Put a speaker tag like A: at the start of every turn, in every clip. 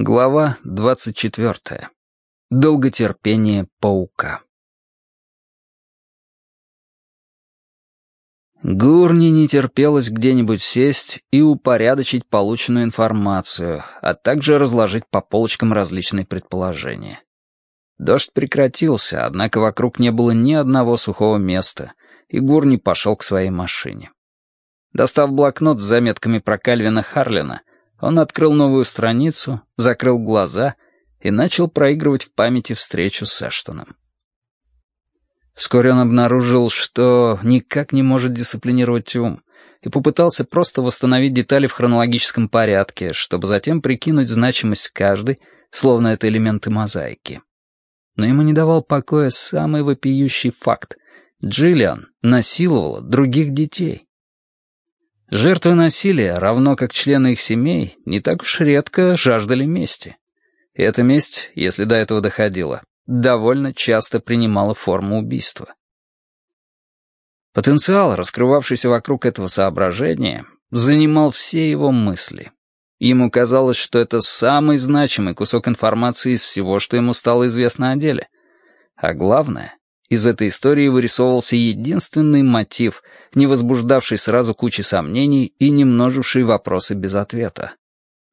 A: Глава 24. Долготерпение паука. Гурни не терпелось где-нибудь сесть и упорядочить полученную информацию, а также разложить по полочкам различные предположения. Дождь прекратился, однако вокруг не было ни одного сухого места, и Гурни пошел к своей машине. Достав блокнот с заметками про Кальвина Харлина, он открыл новую страницу, закрыл глаза и начал проигрывать в памяти встречу с Эштоном. Вскоре он обнаружил, что никак не может дисциплинировать ум, и попытался просто восстановить детали в хронологическом порядке, чтобы затем прикинуть значимость каждой, словно это элементы мозаики. Но ему не давал покоя самый вопиющий факт. Джиллиан насиловала других детей. Жертвы насилия, равно как члены их семей, не так уж редко жаждали мести. И эта месть, если до этого доходило, довольно часто принимала форму убийства. Потенциал, раскрывавшийся вокруг этого соображения, занимал все его мысли. Ему казалось, что это самый значимый кусок информации из всего, что ему стало известно о деле. А главное, из этой истории вырисовывался единственный мотив, не возбуждавший сразу кучи сомнений и не множивший вопросы без ответа.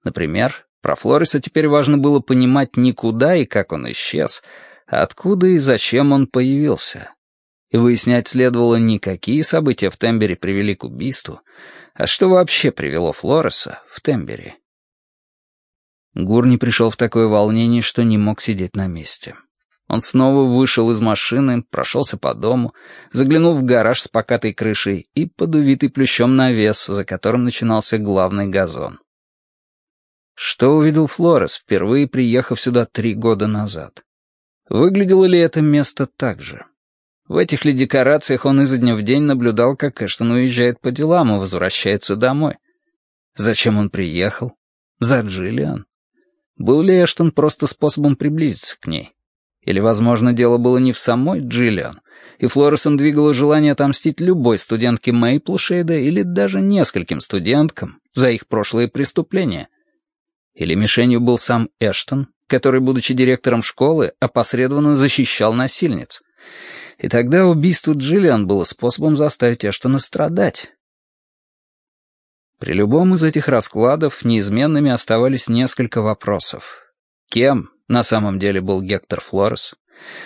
A: Например, про Флориса теперь важно было понимать не куда и как он исчез, а откуда и зачем он появился. И выяснять следовало не какие события в Тембере привели к убийству, а что вообще привело Флориса в Тембере. Гурни пришел в такое волнение, что не мог сидеть на месте. Он снова вышел из машины, прошелся по дому, заглянул в гараж с покатой крышей и под увитый плющом навес, за которым начинался главный газон. Что увидел Флорес, впервые приехав сюда три года назад? Выглядело ли это место так же? В этих ли декорациях он изо дня в день наблюдал, как Эштон уезжает по делам и возвращается домой? Зачем он приехал? За Джиллиан? Был ли Эштон просто способом приблизиться к ней? Или, возможно, дело было не в самой Джиллиан, и Флоресом двигало желание отомстить любой студентке Мейплшейда или даже нескольким студенткам за их прошлые преступления. Или мишенью был сам Эштон, который, будучи директором школы, опосредованно защищал насильниц. И тогда убийство Джиллиан было способом заставить Эштона страдать. При любом из этих раскладов неизменными оставались несколько вопросов. Кем на самом деле был Гектор Флорес?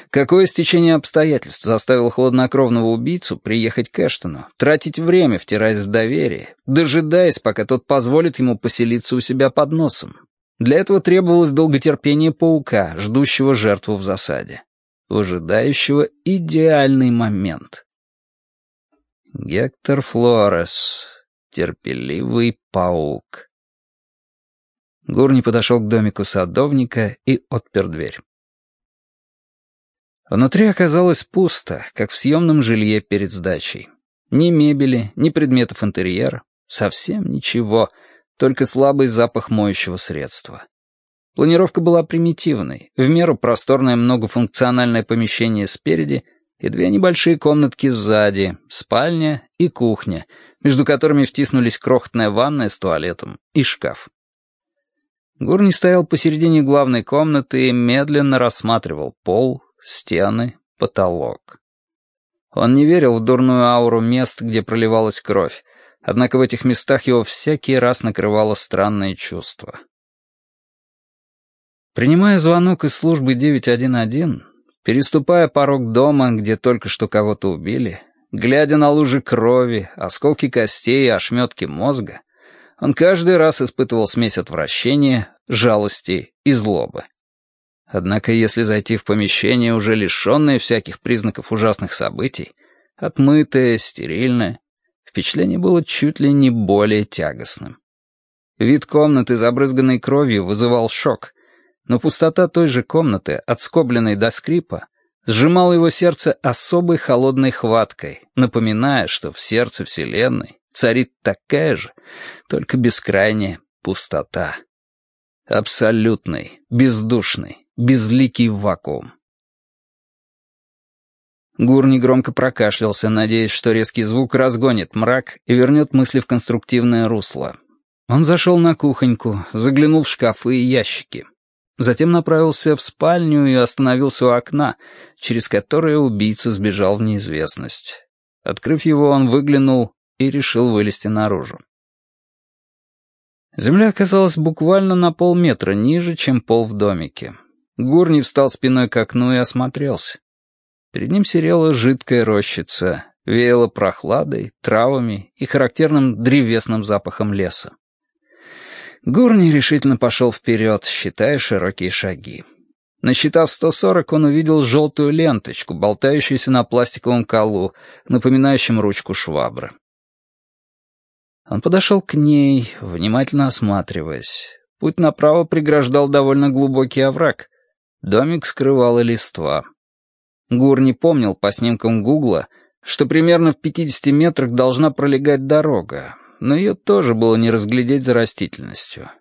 A: Какое стечение обстоятельств заставило хладнокровного убийцу приехать к Эштону, тратить время, втираясь в доверие, дожидаясь, пока тот позволит ему поселиться у себя под носом? Для этого требовалось долготерпение паука, ждущего жертву в засаде, выжидающего идеальный момент. Гектор Флорес, терпеливый паук. Гурни подошел к домику садовника и отпер дверь. Внутри оказалось пусто, как в съемном жилье перед сдачей. Ни мебели, ни предметов интерьера, совсем ничего, только слабый запах моющего средства. Планировка была примитивной, в меру просторное многофункциональное помещение спереди и две небольшие комнатки сзади, спальня и кухня, между которыми втиснулись крохотная ванная с туалетом и шкаф. Гурни стоял посередине главной комнаты и медленно рассматривал пол, стены, потолок. Он не верил в дурную ауру мест, где проливалась кровь, однако в этих местах его всякий раз накрывало странное чувство. Принимая звонок из службы 911, переступая порог дома, где только что кого-то убили, глядя на лужи крови, осколки костей и ошметки мозга, он каждый раз испытывал смесь отвращения, жалости и злобы. Однако если зайти в помещение, уже лишенное всяких признаков ужасных событий, отмытое, стерильное, впечатление было чуть ли не более тягостным. Вид комнаты, забрызганной кровью, вызывал шок, но пустота той же комнаты, отскобленной до скрипа, сжимала его сердце особой холодной хваткой, напоминая, что в сердце Вселенной царит такая же, только бескрайняя пустота. Абсолютный, бездушный, безликий вакуум. Гур негромко прокашлялся, надеясь, что резкий звук разгонит мрак и вернет мысли в конструктивное русло. Он зашел на кухоньку, заглянул в шкафы и ящики. Затем направился в спальню и остановился у окна, через которое убийца сбежал в неизвестность. Открыв его, он выглянул и решил вылезти наружу. Земля оказалась буквально на полметра ниже, чем пол в домике. Гурни встал спиной к окну и осмотрелся. Перед ним серела жидкая рощица, веяло прохладой, травами и характерным древесным запахом леса. Гурни решительно пошел вперед, считая широкие шаги. Насчитав 140, он увидел желтую ленточку, болтающуюся на пластиковом колу, напоминающем ручку швабры. Он подошел к ней, внимательно осматриваясь. Путь направо преграждал довольно глубокий овраг. Домик скрывала листва. Гур не помнил по снимкам Гугла, что примерно в 50 метрах должна пролегать дорога, но ее тоже было не разглядеть за растительностью.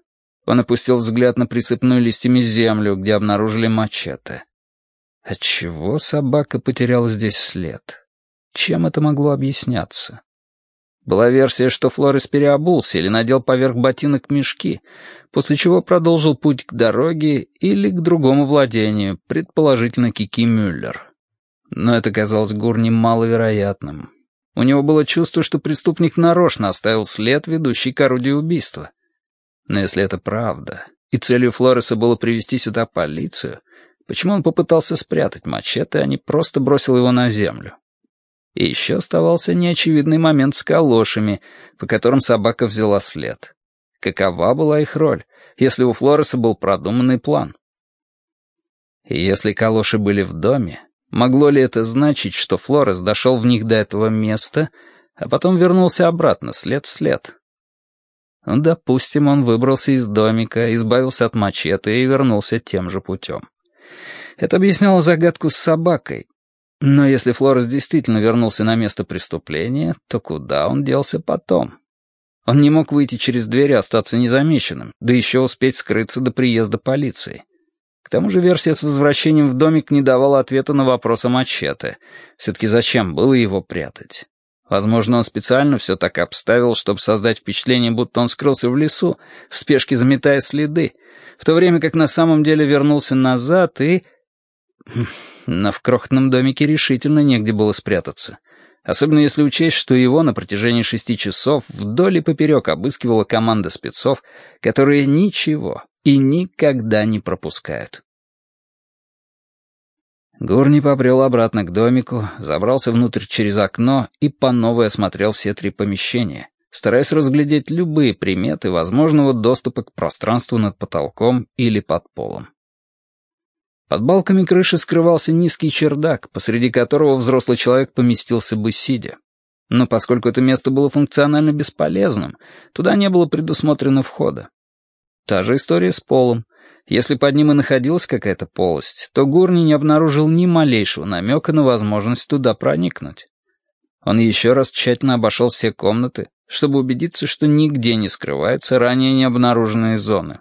A: Он опустил взгляд на присыпную листьями землю, где обнаружили мачете. Отчего собака потеряла здесь след? Чем это могло объясняться? Была версия, что Флорес переобулся или надел поверх ботинок мешки, после чего продолжил путь к дороге или к другому владению, предположительно Кики Мюллер. Но это казалось Гурни маловероятным. У него было чувство, что преступник нарочно оставил след, ведущий к орудию убийства. Но если это правда, и целью Флореса было привести сюда полицию, почему он попытался спрятать мачете, а не просто бросил его на землю? И еще оставался неочевидный момент с калошами, по которым собака взяла след. Какова была их роль, если у Флореса был продуманный план? И если калоши были в доме, Могло ли это значить, что Флорес дошел в них до этого места, а потом вернулся обратно, след в след? Ну, допустим, он выбрался из домика, избавился от мачете и вернулся тем же путем. Это объясняло загадку с собакой. Но если Флорес действительно вернулся на место преступления, то куда он делся потом? Он не мог выйти через дверь и остаться незамеченным, да еще успеть скрыться до приезда полиции. К тому же версия с возвращением в домик не давала ответа на вопрос о мачете. Все-таки зачем было его прятать? Возможно, он специально все так обставил, чтобы создать впечатление, будто он скрылся в лесу, в спешке заметая следы, в то время как на самом деле вернулся назад и... Но в крохотном домике решительно негде было спрятаться. Особенно если учесть, что его на протяжении шести часов вдоль и поперек обыскивала команда спецов, которые ничего, и никогда не пропускают. Гурни побрел обратно к домику, забрался внутрь через окно и по новой осмотрел все три помещения, стараясь разглядеть любые приметы возможного доступа к пространству над потолком или под полом. Под балками крыши скрывался низкий чердак, посреди которого взрослый человек поместился бы сидя. Но поскольку это место было функционально бесполезным, туда не было предусмотрено входа. Та же история с полом. Если под ним и находилась какая-то полость, то Гурни не обнаружил ни малейшего намека на возможность туда проникнуть. Он еще раз тщательно обошел все комнаты, чтобы убедиться, что нигде не скрываются ранее не обнаруженные зоны.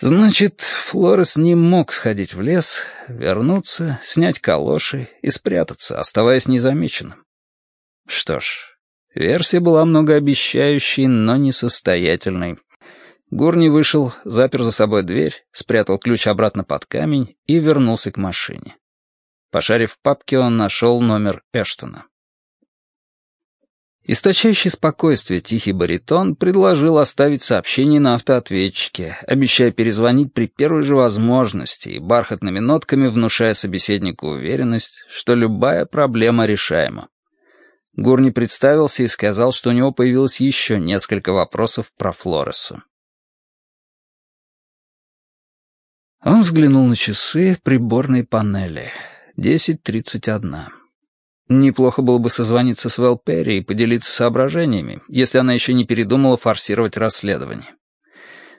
A: Значит, Флорес не мог сходить в лес, вернуться, снять калоши и спрятаться, оставаясь незамеченным. Что ж, версия была многообещающей, но несостоятельной. Гурни вышел, запер за собой дверь, спрятал ключ обратно под камень и вернулся к машине. Пошарив в папке, он нашел номер Эштона. Источающий спокойствие тихий баритон предложил оставить сообщение на автоответчике, обещая перезвонить при первой же возможности и бархатными нотками внушая собеседнику уверенность, что любая проблема решаема. Гурни представился и сказал, что у него появилось еще несколько вопросов про Флореса. Он взглянул на часы приборной панели. Десять тридцать одна. Неплохо было бы созвониться с Вэл Перри и поделиться соображениями, если она еще не передумала форсировать расследование.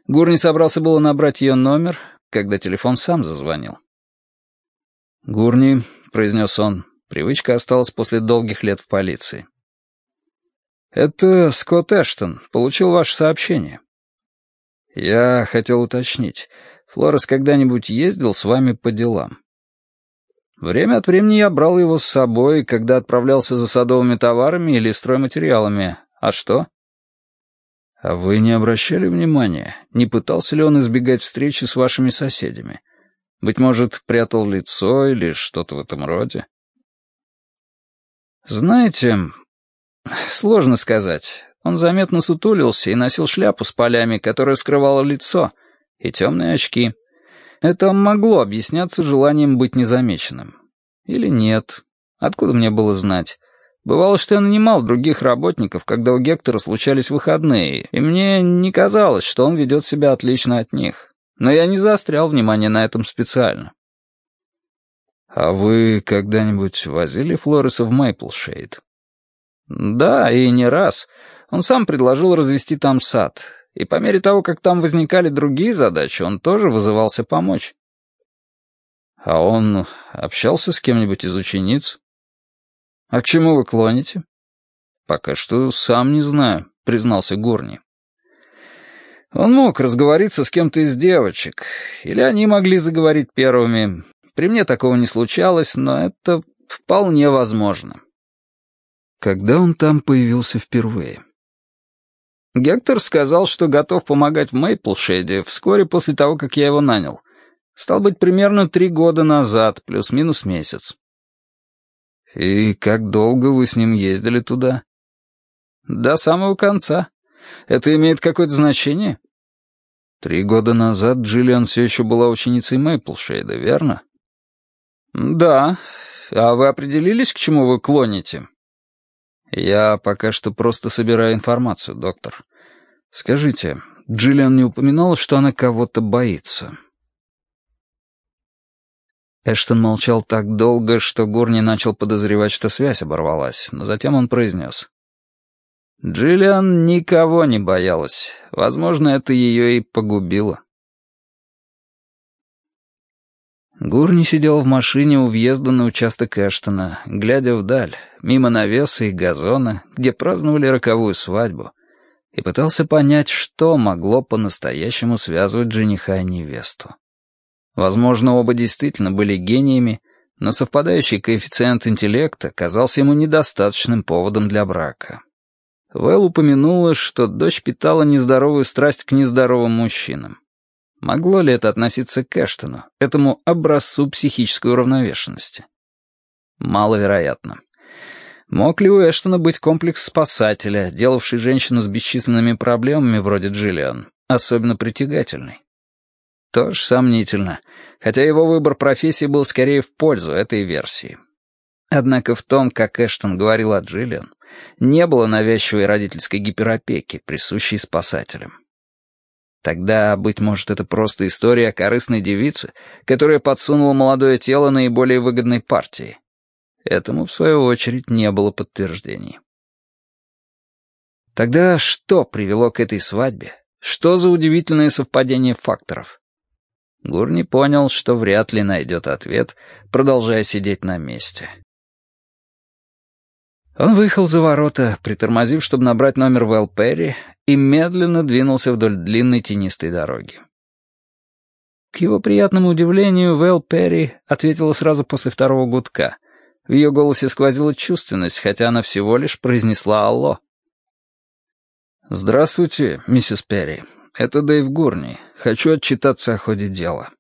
A: Гурни собрался было набрать ее номер, когда телефон сам зазвонил. «Гурни», — произнес он, — привычка осталась после долгих лет в полиции. «Это Скотт Эштон. Получил ваше сообщение». «Я хотел уточнить. Флорес когда-нибудь ездил с вами по делам? Время от времени я брал его с собой, когда отправлялся за садовыми товарами или стройматериалами. А что? «А вы не обращали внимания, не пытался ли он избегать встречи с вашими соседями? Быть может, прятал лицо или что-то в этом роде?» «Знаете, сложно сказать. Он заметно сутулился и носил шляпу с полями, которая скрывала лицо, и темные очки. Это могло объясняться желанием быть незамеченным. Или нет. Откуда мне было знать? Бывало, что я нанимал других работников, когда у Гектора случались выходные, и мне не казалось, что он ведет себя отлично от них. Но я не заострял внимание на этом специально. «А вы когда-нибудь возили Флореса в Мейплшейд?» «Да, и не раз. Он сам предложил развести там сад. И по мере того, как там возникали другие задачи, он тоже вызывался помочь». «А он общался с кем-нибудь из учениц?» «А к чему вы клоните?» «Пока что сам не знаю», — признался Горни. Он мог разговориться с кем-то из девочек, или они могли заговорить первыми. При мне такого не случалось, но это вполне возможно. Когда он там появился впервые? Гектор сказал, что готов помогать в Мейплшеде вскоре после того, как я его нанял. Стал быть, примерно три года назад, плюс-минус месяц. «И как долго вы с ним ездили туда?» «До самого конца. Это имеет какое-то значение?» «Три года назад Джиллиан все еще была ученицей Мэйплшейда, верно?» «Да. А вы определились, к чему вы клоните?» «Я пока что просто собираю информацию, доктор. Скажите, Джиллиан не упоминала, что она кого-то боится?» Эштон молчал так долго, что Гурни начал подозревать, что связь оборвалась, но затем он произнес. Джиллиан никого не боялась. Возможно, это ее и погубило. Гурни сидел в машине у въезда на участок Эштона, глядя вдаль, мимо навеса и газона, где праздновали роковую свадьбу, и пытался понять, что могло по-настоящему связывать жениха и невесту. Возможно, оба действительно были гениями, но совпадающий коэффициент интеллекта казался ему недостаточным поводом для брака. Вэл упомянула, что дочь питала нездоровую страсть к нездоровым мужчинам. Могло ли это относиться к Эштону, этому образцу психической уравновешенности? Маловероятно. Мог ли у Эштона быть комплекс спасателя, делавший женщину с бесчисленными проблемами вроде Джиллиан, особенно притягательной? Тоже сомнительно, хотя его выбор профессии был скорее в пользу этой версии. Однако в том, как Эштон говорил о Джиллиан, не было навязчивой родительской гиперопеки, присущей спасателям. Тогда, быть может, это просто история корыстной девице, которая подсунула молодое тело наиболее выгодной партии. Этому, в свою очередь, не было подтверждений. Тогда что привело к этой свадьбе? Что за удивительное совпадение факторов? Гурни понял, что вряд ли найдет ответ, продолжая сидеть на месте. Он выехал за ворота, притормозив, чтобы набрать номер Вэл Перри, и медленно двинулся вдоль длинной тенистой дороги. К его приятному удивлению, Вэл Перри ответила сразу после второго гудка. В ее голосе сквозила чувственность, хотя она всего лишь произнесла «Алло». «Здравствуйте, миссис Перри. Это Дэйв Гурни. Хочу отчитаться о ходе дела».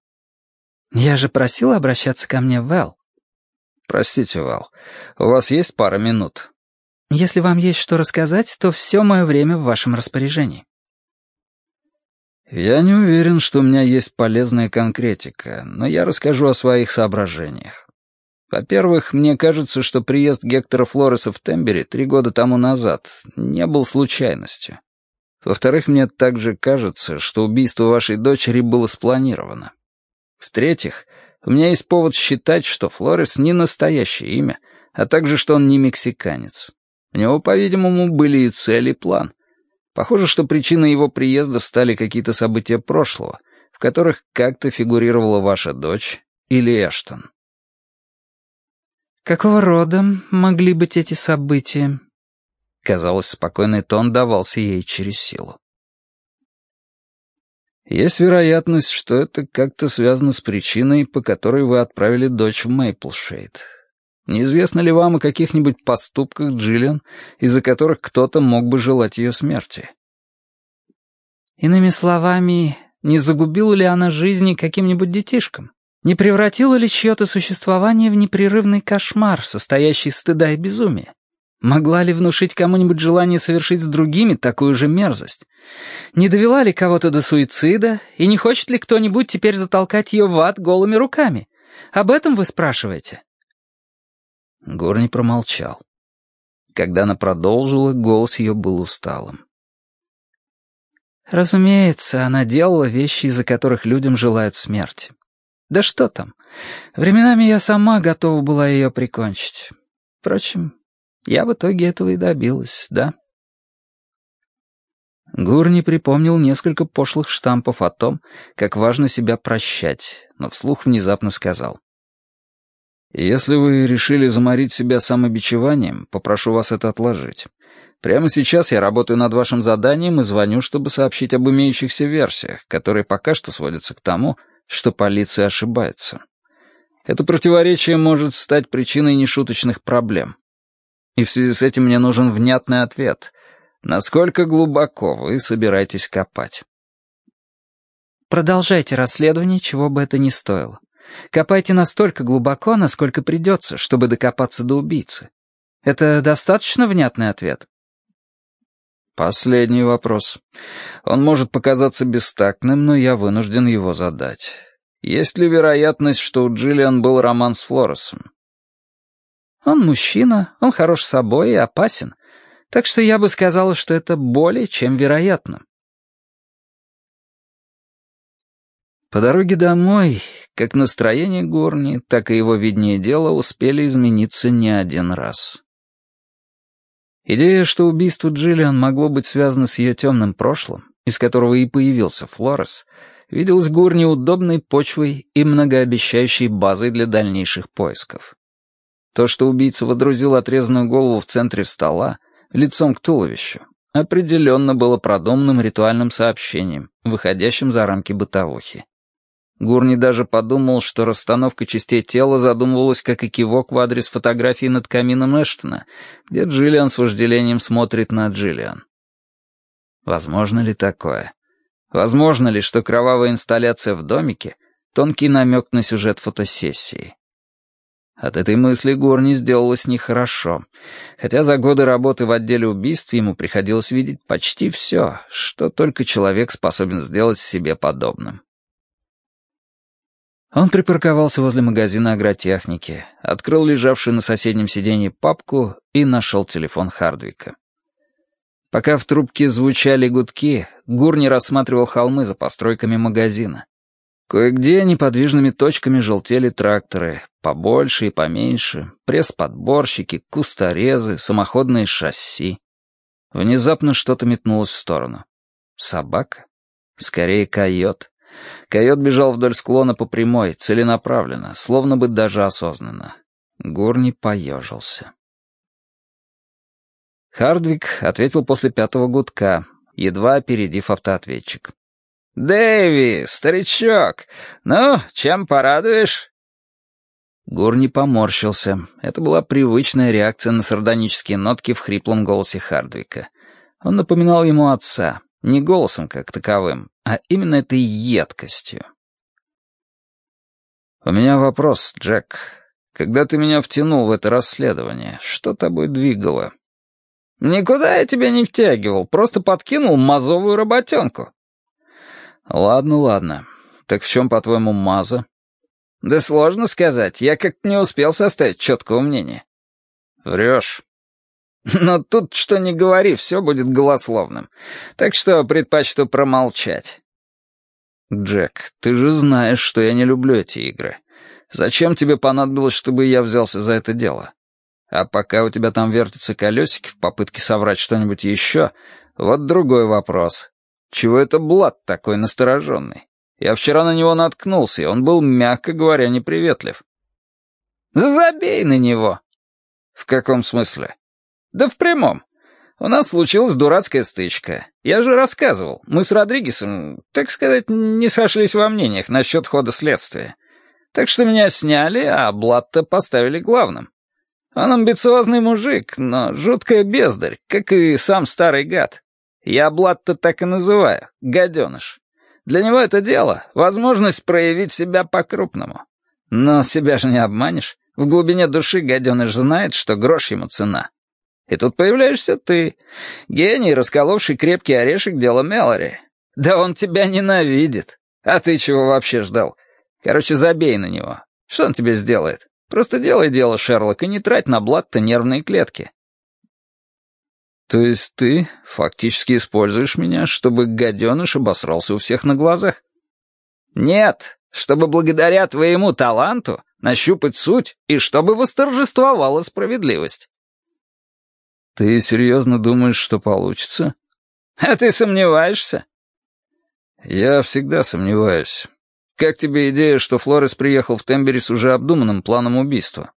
B: «Я же просила обращаться ко мне, Вэл».
A: «Простите, Вэл, у вас есть пара минут?»
B: «Если вам есть что рассказать, то все мое время в вашем распоряжении».
A: «Я не уверен, что у меня есть полезная конкретика, но я расскажу о своих соображениях. Во-первых, мне кажется, что приезд Гектора Флореса в Тембере три года тому назад не был случайностью. Во-вторых, мне также кажется, что убийство вашей дочери было спланировано. В-третьих, у меня есть повод считать, что Флорес не настоящее имя, а также, что он не мексиканец. У него, по-видимому, были и цель, и план. Похоже, что причиной его приезда стали какие-то события прошлого, в которых как-то фигурировала ваша дочь или Эштон.
B: «Какого рода могли быть эти события?»
A: Казалось, спокойный тон давался ей через силу. Есть вероятность, что это как-то связано с причиной, по которой вы отправили дочь в Мейплшейд. Неизвестно ли вам о каких-нибудь поступках Джиллиан, из-за которых кто-то мог бы желать ее смерти?
B: Иными словами, не загубила ли она жизни каким-нибудь детишкам? Не превратила ли чье-то существование в непрерывный кошмар, состоящий из стыда и безумия? Могла ли внушить кому-нибудь желание совершить с другими такую же мерзость? Не довела ли кого-то до суицида? И не хочет ли кто-нибудь теперь затолкать ее в ад голыми руками? Об этом вы спрашиваете?»
A: Горни промолчал. Когда она продолжила, голос ее был усталым.
B: Разумеется, она делала вещи, из-за которых людям желают смерти. Да что там, временами я сама готова была ее прикончить. Впрочем, я в итоге этого и добилась, да?
A: Гурни припомнил несколько пошлых штампов о том, как важно себя прощать, но вслух внезапно сказал. «Если вы решили заморить себя самобичеванием, попрошу вас это отложить. Прямо сейчас я работаю над вашим заданием и звоню, чтобы сообщить об имеющихся версиях, которые пока что сводятся к тому, что полиция ошибается. Это противоречие может стать причиной нешуточных проблем. И в связи с этим мне нужен внятный ответ. Насколько глубоко вы собираетесь копать?
B: Продолжайте расследование, чего бы это ни стоило. Копайте настолько глубоко, насколько придется, чтобы докопаться до убийцы. Это достаточно внятный ответ?
A: Последний вопрос. Он может показаться бестактным, но я вынужден его задать. Есть ли вероятность, что у Джиллиан был роман с Флоресом?
B: Он мужчина, он хорош собой и опасен. Так что я бы сказала, что это более чем вероятно.
A: По дороге домой, как настроение Горни, так и его виднее дела успели измениться не один раз. Идея, что убийство Джиллиан могло быть связано с ее темным прошлым, из которого и появился Флорес, виделась Гурни удобной почвой и многообещающей базой для дальнейших поисков. То, что убийца водрузил отрезанную голову в центре стола, лицом к туловищу, определенно было продуманным ритуальным сообщением, выходящим за рамки бытовухи. Гурни даже подумал, что расстановка частей тела задумывалась как и кивок в адрес фотографии над камином Эштона, где Джиллиан с вожделением смотрит на Джиллиан. Возможно ли такое? Возможно ли, что кровавая инсталляция в домике — тонкий намек на сюжет фотосессии? От этой мысли Гурни сделалось нехорошо, хотя за годы работы в отделе убийств ему приходилось видеть почти все, что только человек способен сделать себе подобным. Он припарковался возле магазина агротехники, открыл лежавшую на соседнем сиденье папку и нашел телефон Хардвика. Пока в трубке звучали гудки, Гурни рассматривал холмы за постройками магазина. Кое-где неподвижными точками желтели тракторы, побольше и поменьше, пресс-подборщики, кусторезы, самоходные шасси. Внезапно что-то метнулось в сторону. Собака? Скорее, койот. Койот бежал вдоль склона по прямой, целенаправленно, словно бы даже осознанно. Гурни поежился. Хардвик ответил после пятого гудка, едва опередив автоответчик. «Дэви, старичок, ну, чем порадуешь?» Гурни поморщился. Это была привычная реакция на сардонические нотки в хриплом голосе Хардвика. Он напоминал ему отца, не голосом как таковым, а именно этой едкостью. «У меня вопрос, Джек. Когда ты меня втянул в это расследование, что тобой двигало?» «Никуда я тебя не втягивал, просто подкинул мазовую работенку». «Ладно, ладно. Так в чем, по-твоему, маза?» «Да сложно сказать, я как-то не успел составить четкого мнения». «Врешь». Но тут что ни говори, все будет голословным. Так что предпочту промолчать. Джек, ты же знаешь, что я не люблю эти игры. Зачем тебе понадобилось, чтобы я взялся за это дело? А пока у тебя там вертятся колесики в попытке соврать что-нибудь еще, вот другой вопрос. Чего это Блад такой настороженный? Я вчера на него наткнулся, и он был, мягко говоря, неприветлив. Забей на него. В каком смысле? «Да в прямом. У нас случилась дурацкая стычка. Я же рассказывал, мы с Родригесом, так сказать, не сошлись во мнениях насчет хода следствия. Так что меня сняли, а Блатта поставили главным. Он амбициозный мужик, но жуткая бездарь, как и сам старый гад. Я Блад-то так и называю, гаденыш. Для него это дело — возможность проявить себя по-крупному. Но себя же не обманешь. В глубине души гаденыш знает, что грош ему цена. И тут появляешься ты, гений, расколовший крепкий орешек дела Мелори. Да он тебя ненавидит. А ты чего вообще ждал? Короче, забей на него. Что он тебе сделает? Просто делай дело, Шерлок, и не трать на блат-то нервные клетки.
B: То есть ты фактически используешь меня, чтобы гаденыш обосрался у всех на глазах?
A: Нет, чтобы благодаря твоему таланту нащупать суть и чтобы восторжествовала справедливость.
B: Ты серьезно думаешь, что получится?
A: А ты сомневаешься?
B: Я всегда сомневаюсь. Как тебе идея, что Флорес приехал в Тембери с уже обдуманным планом убийства?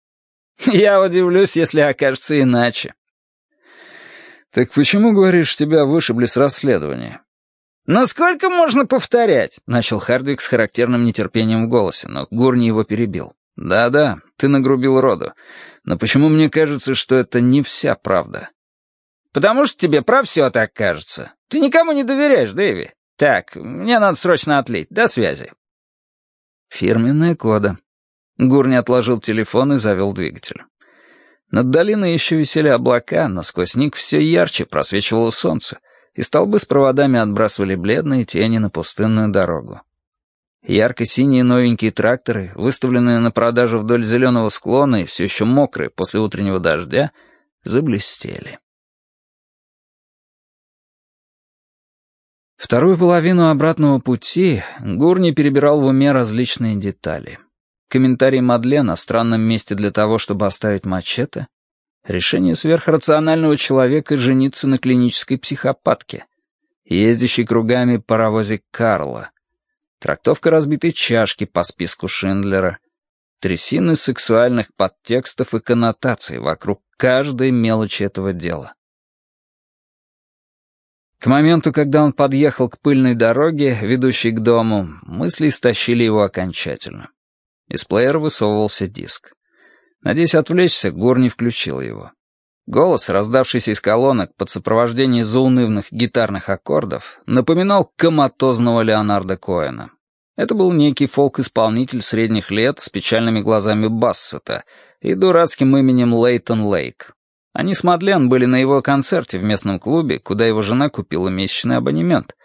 A: Я удивлюсь, если окажется иначе.
B: Так почему, говоришь, тебя вышибли с расследования?
A: «Насколько можно повторять?» — начал Хардвик с характерным нетерпением в голосе, но Гурни его перебил.
B: «Да-да, ты нагрубил роду. Но почему мне кажется, что это не вся правда?»
A: «Потому что тебе про все так кажется. Ты никому не доверяешь, Дэви. Так, мне надо срочно отлить. До связи».
B: Фирменная кода. Гурни отложил телефон и завел двигатель. Над долиной еще висели облака, но сквозь них все ярче просвечивало солнце, и столбы с проводами отбрасывали бледные тени на пустынную дорогу. Ярко-синие новенькие тракторы, выставленные на продажу вдоль зеленого склона и все еще мокрые после утреннего дождя, заблестели. Вторую половину обратного пути Гурни перебирал в уме различные детали. Комментарий Мадлен о странном месте для того, чтобы оставить мачете, решение сверхрационального человека жениться на клинической психопатке, ездящий кругами паровозик Карла, трактовка разбитой чашки по списку Шиндлера, трясины сексуальных подтекстов и коннотаций вокруг каждой мелочи этого дела. К моменту, когда он подъехал к пыльной дороге, ведущей к дому, мысли истощили его окончательно. Из плеера высовывался диск. Надеясь отвлечься, Гор не включил его. Голос, раздавшийся из колонок под сопровождение заунывных гитарных аккордов, напоминал коматозного Леонарда Коэна. Это был некий фолк-исполнитель средних лет с печальными глазами Бассета и дурацким именем Лейтон Лейк. Они с Мадлен были на его концерте в местном клубе, куда его жена купила месячный абонемент.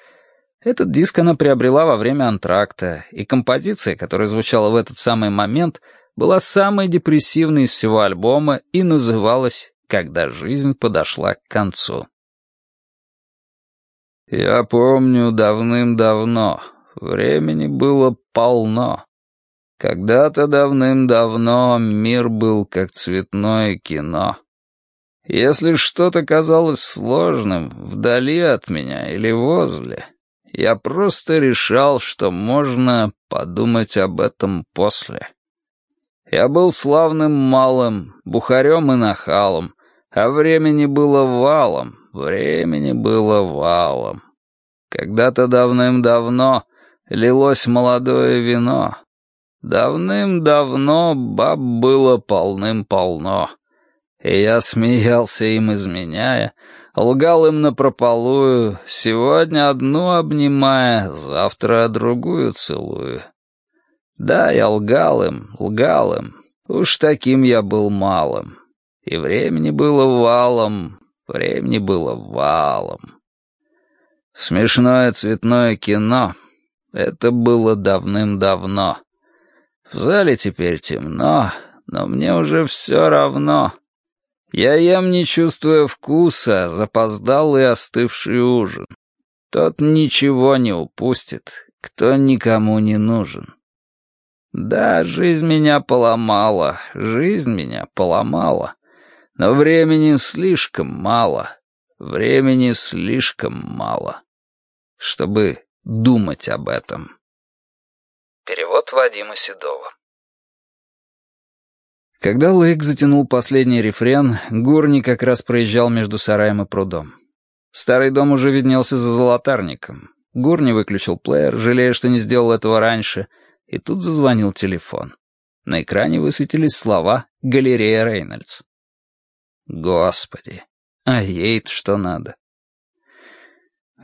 B: Этот диск она приобрела во время антракта, и композиция, которая звучала в этот самый момент, была самой депрессивной из всего альбома и называлась «Когда жизнь подошла к концу». «Я помню давным-давно. Времени было полно. Когда-то давным-давно мир был как цветное кино». Если что-то казалось сложным вдали от меня или возле, я просто решал, что можно подумать об этом после. Я был славным малым, бухарем и нахалом, а времени было валом, времени было валом. Когда-то давным-давно лилось молодое вино. Давным-давно баб было полным-полно. И я смеялся им, изменяя, лгал им напропалую, сегодня одну обнимая, завтра другую целую. Да, я лгал им, лгал им, уж таким я был малым. И времени было валом, времени было валом. Смешное цветное кино — это было давным-давно. В зале теперь темно, но мне уже все равно — я ем, не чувствуя вкуса, запоздалый остывший ужин. Тот ничего не упустит, кто никому не нужен. Да, жизнь меня поломала, жизнь меня поломала. Но времени слишком мало, времени слишком мало, чтобы думать об этом. Перевод Вадима Седова когда Лейк затянул последний рефрен, Гурни как раз проезжал между сараем и прудом. Старый дом уже виднелся за золотарником. Гурни выключил плеер, жалея, что не сделал этого раньше, и тут зазвонил телефон. На экране высветились слова «Галерея Рейнольдс». Господи, а ей-то что надо?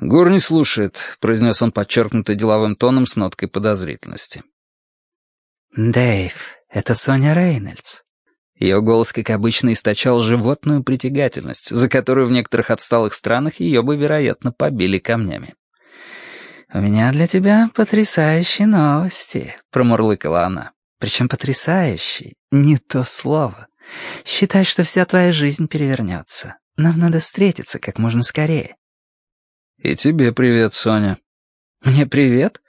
A: «Гор не слушает», — произнес он подчеркнуто деловым тоном с ноткой подозрительности.
B: «Дэйв, это Соня Рейнольдс».
A: Ее голос, как обычно, источал животную притягательность, за которую в некоторых отсталых странах ее бы, вероятно, побили камнями.
B: «У меня для тебя потрясающие новости», — промурлыкала она. «Причем потрясающие, не то слово. Считай, что вся твоя жизнь перевернется. Нам надо встретиться как можно скорее».
A: «И тебе привет, Соня».
B: «Мне привет?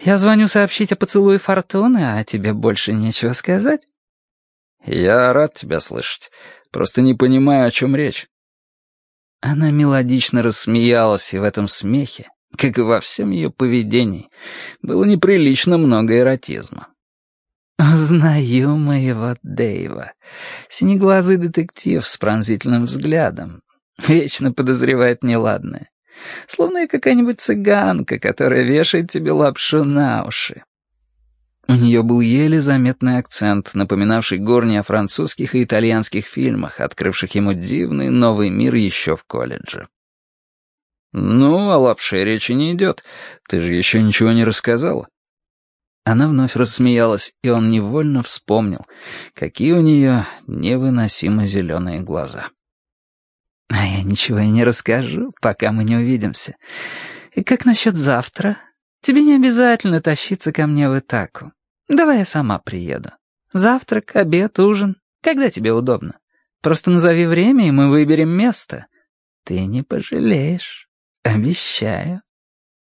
B: Я звоню сообщить о поцелуе Фортуны, а тебе больше нечего сказать?»
A: «Я рад тебя слышать. Просто не понимаю, о чем речь».
B: Она мелодично рассмеялась, и в этом смехе, как и во всем ее поведении, было неприлично много эротизма. «Узнаю моего Дэйва. Синеглазый детектив с пронзительным взглядом. Вечно подозревает неладное. Словно я какая-нибудь цыганка, которая вешает тебе лапшу на уши. У нее был еле заметный акцент, напоминавший горни о французских и итальянских фильмах, открывших ему дивный новый мир еще в колледже.
A: «Ну, о лапше речи не идет. Ты же еще ничего не рассказала».
B: Она вновь рассмеялась, и он невольно вспомнил, какие у нее невыносимо зеленые глаза. А я ничего и не расскажу, пока мы не увидимся. И как насчет завтра? Тебе не обязательно тащиться ко мне в Итаку. Давай я сама приеду. Завтрак, обед, ужин. Когда тебе удобно. Просто назови время, и мы выберем место. Ты не пожалеешь. Обещаю.